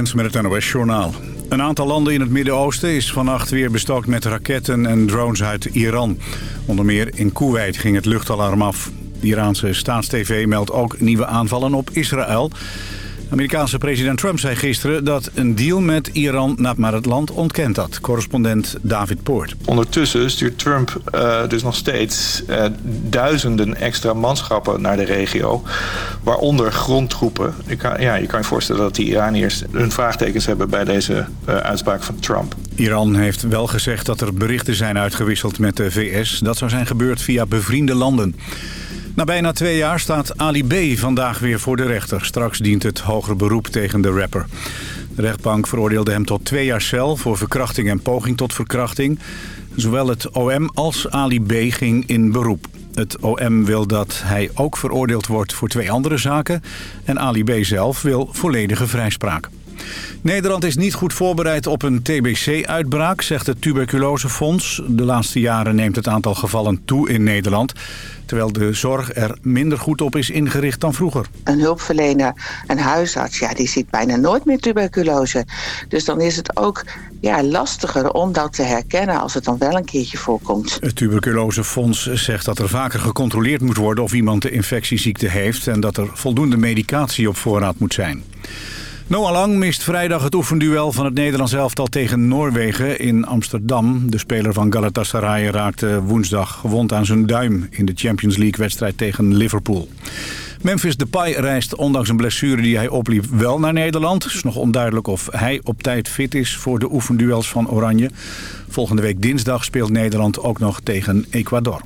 Met het NOS-journaal. Een aantal landen in het Midden-Oosten is vannacht weer bestookt met raketten en drones uit Iran. Onder meer in Kuwait ging het luchtalarm af. De Iraanse staatstv meldt ook nieuwe aanvallen op Israël. Amerikaanse president Trump zei gisteren dat een deal met Iran... maar het land ontkent dat. Correspondent David Poort. Ondertussen stuurt Trump uh, dus nog steeds uh, duizenden extra manschappen naar de regio. Waaronder grondtroepen. Je kan, ja, je kan je voorstellen dat die Iraniërs hun vraagtekens hebben... bij deze uh, uitspraak van Trump. Iran heeft wel gezegd dat er berichten zijn uitgewisseld met de VS. Dat zou zijn gebeurd via bevriende landen. Na bijna twee jaar staat Ali B. vandaag weer voor de rechter. Straks dient het hogere beroep tegen de rapper. De rechtbank veroordeelde hem tot twee jaar cel voor verkrachting en poging tot verkrachting. Zowel het OM als Ali B. ging in beroep. Het OM wil dat hij ook veroordeeld wordt voor twee andere zaken... en Ali B. zelf wil volledige vrijspraak. Nederland is niet goed voorbereid op een TBC-uitbraak, zegt het Tuberculosefonds. De laatste jaren neemt het aantal gevallen toe in Nederland terwijl de zorg er minder goed op is ingericht dan vroeger. Een hulpverlener, een huisarts, ja, die ziet bijna nooit meer tuberculose. Dus dan is het ook ja, lastiger om dat te herkennen als het dan wel een keertje voorkomt. Het tuberculosefonds zegt dat er vaker gecontroleerd moet worden of iemand de infectieziekte heeft... en dat er voldoende medicatie op voorraad moet zijn. Noah Lang mist vrijdag het oefenduel van het Nederlands elftal tegen Noorwegen in Amsterdam. De speler van Galatasaray raakte woensdag gewond aan zijn duim in de Champions League-wedstrijd tegen Liverpool. Memphis Depay reist ondanks een blessure die hij opliep wel naar Nederland. Het is nog onduidelijk of hij op tijd fit is voor de oefenduels van Oranje. Volgende week dinsdag speelt Nederland ook nog tegen Ecuador.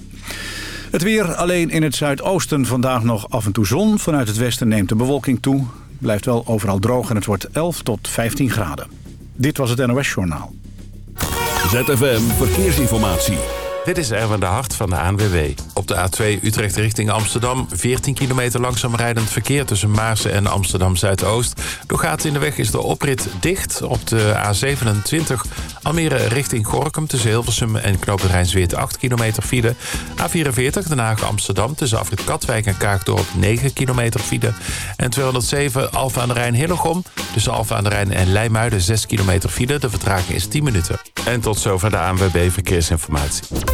Het weer alleen in het zuidoosten vandaag nog af en toe zon. Vanuit het westen neemt de bewolking toe. Blijft wel overal droog en het wordt 11 tot 15 graden. Dit was het NOS Journaal. ZFM Verkeersinformatie. Dit is Erwin de Hart van de ANWB. Op de A2 Utrecht richting Amsterdam. 14 kilometer langzaam rijdend verkeer tussen Maarsen en Amsterdam Zuidoost. Doorgaat in de weg is de oprit dicht. Op de A27 Almere richting Gorkum tussen Hilversum en Knopen Rijnsweert 8 kilometer file. A44 Den Haag Amsterdam tussen Afrit Katwijk en Kaagdorp 9 kilometer file. En 207 Alfa aan de Rijn Hillegom tussen Alfa aan de Rijn en Leimuiden 6 kilometer file. De vertraging is 10 minuten. En tot zover de ANWB Verkeersinformatie.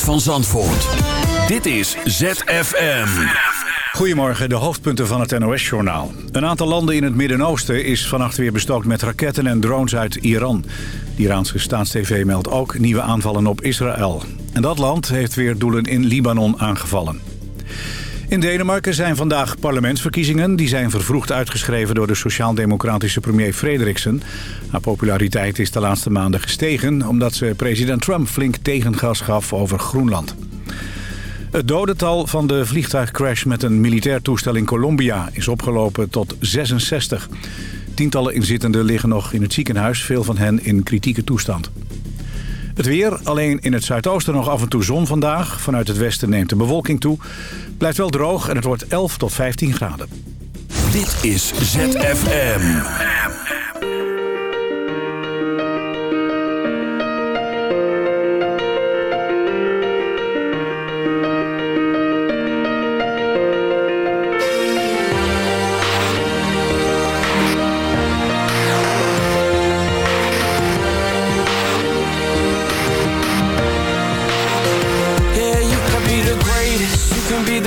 Van Zandvoort. Dit is ZFM. Goedemorgen, de hoofdpunten van het NOS-journaal. Een aantal landen in het Midden-Oosten is vannacht weer bestookt met raketten en drones uit Iran. De Iraanse staatstv meldt ook nieuwe aanvallen op Israël. En dat land heeft weer doelen in Libanon aangevallen. In Denemarken zijn vandaag parlementsverkiezingen. Die zijn vervroegd uitgeschreven door de sociaal-democratische premier Frederiksen. Haar populariteit is de laatste maanden gestegen... omdat ze president Trump flink tegengas gaf over Groenland. Het dodental van de vliegtuigcrash met een militair toestel in Colombia... is opgelopen tot 66. Tientallen inzittenden liggen nog in het ziekenhuis. Veel van hen in kritieke toestand. Het weer, alleen in het zuidoosten nog af en toe zon vandaag. Vanuit het westen neemt de bewolking toe. Blijft wel droog en het wordt 11 tot 15 graden. Dit is ZFM.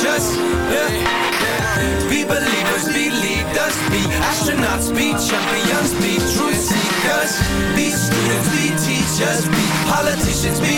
Yeah. Be believers, be leaders, be astronauts, be champions, be truth seekers. Be students, be teachers, be politicians, be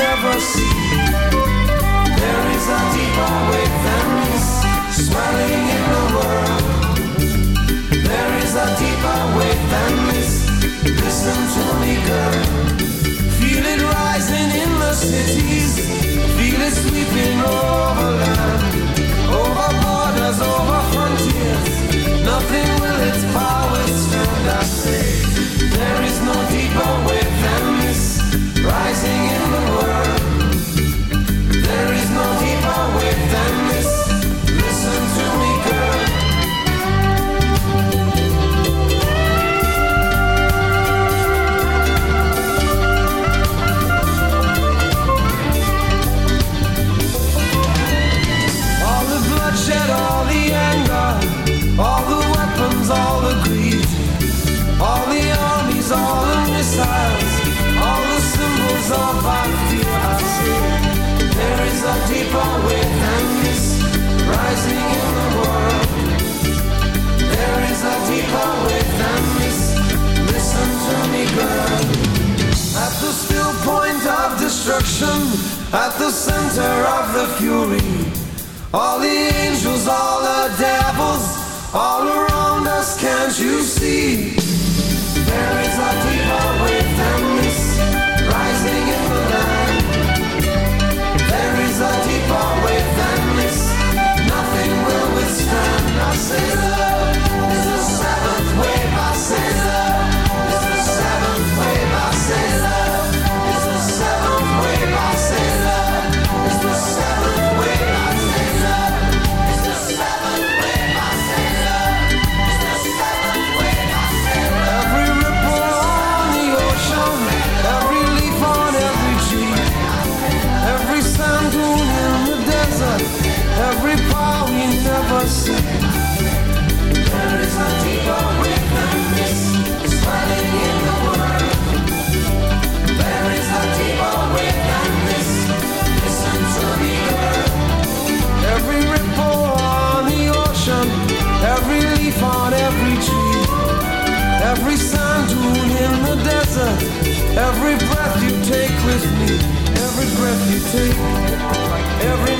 never see. There is a deeper breath you take, every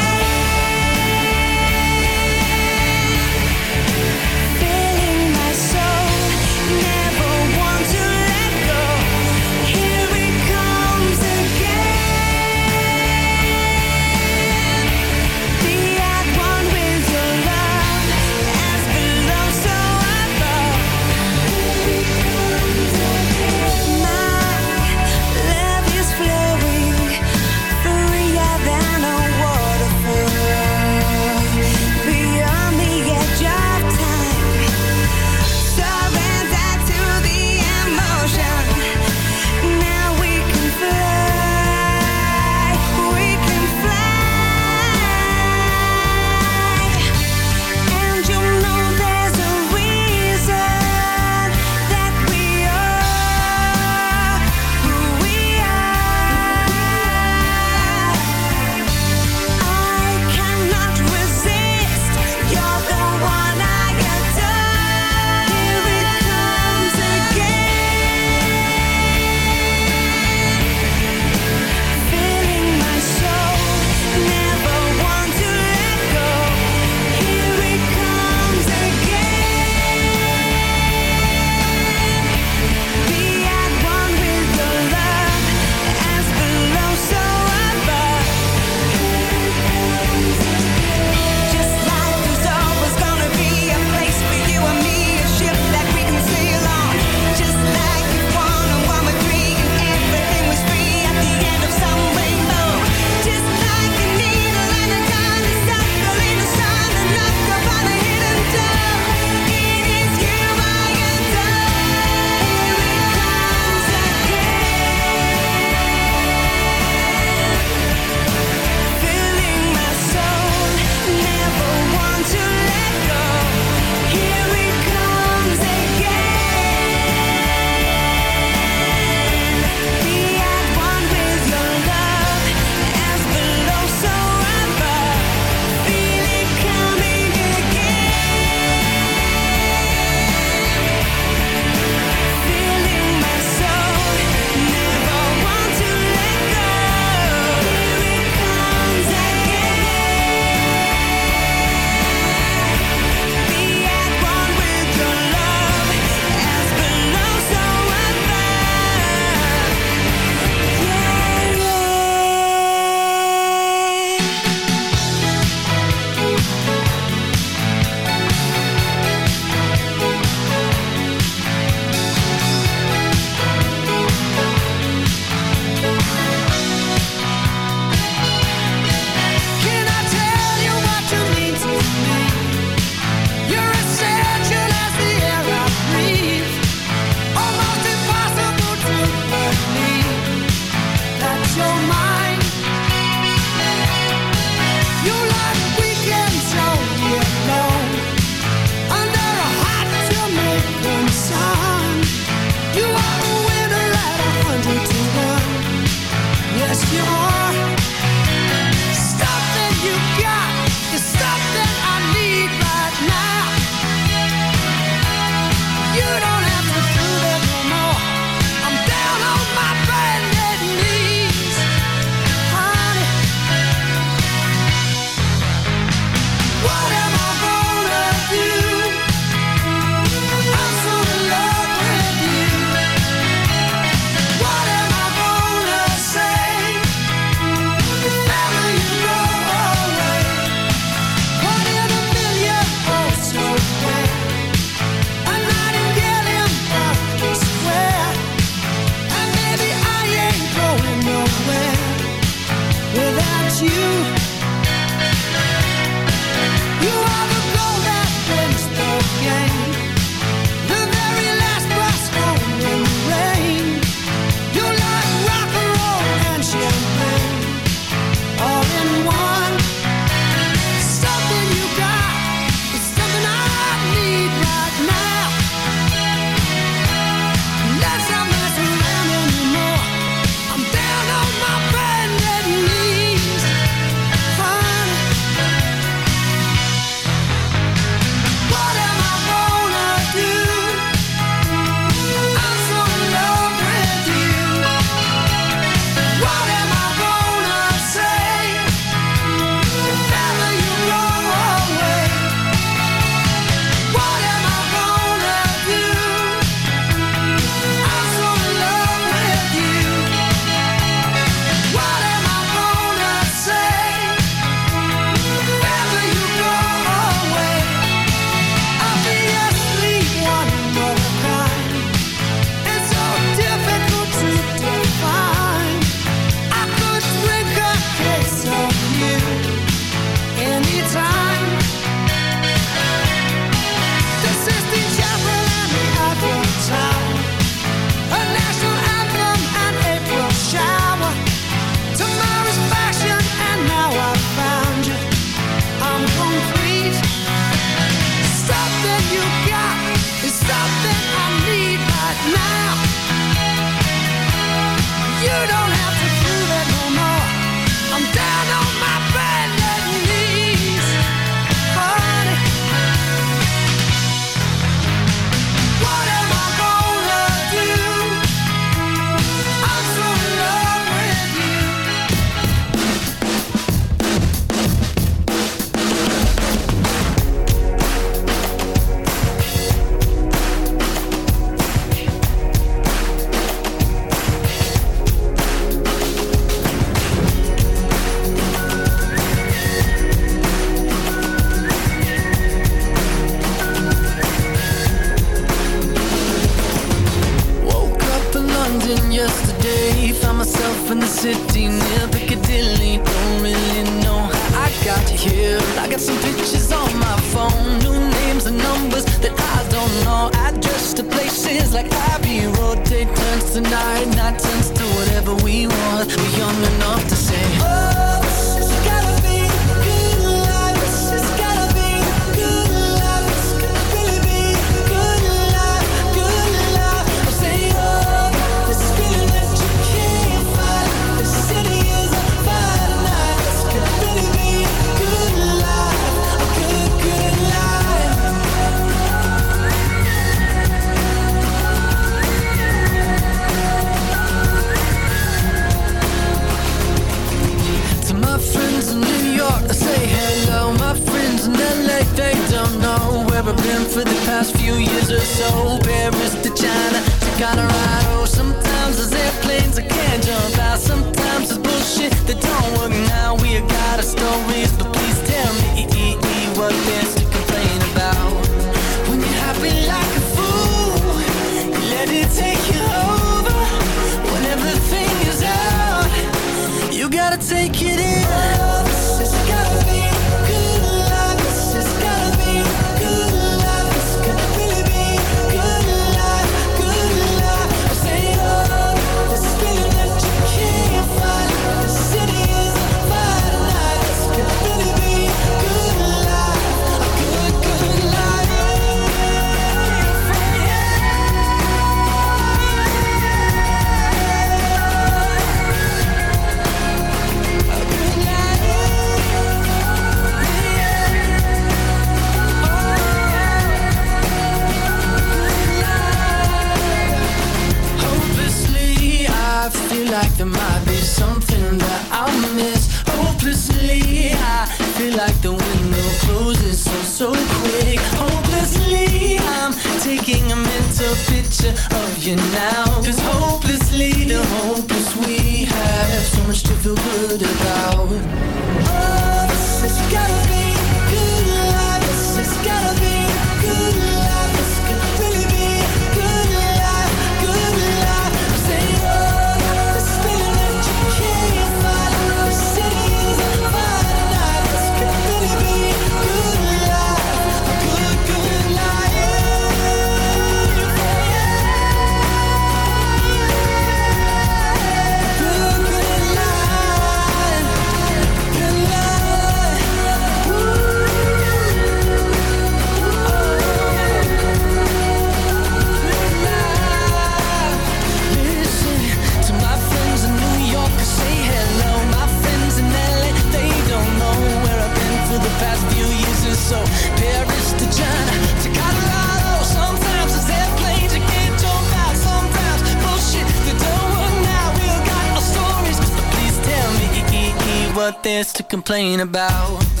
Complain about.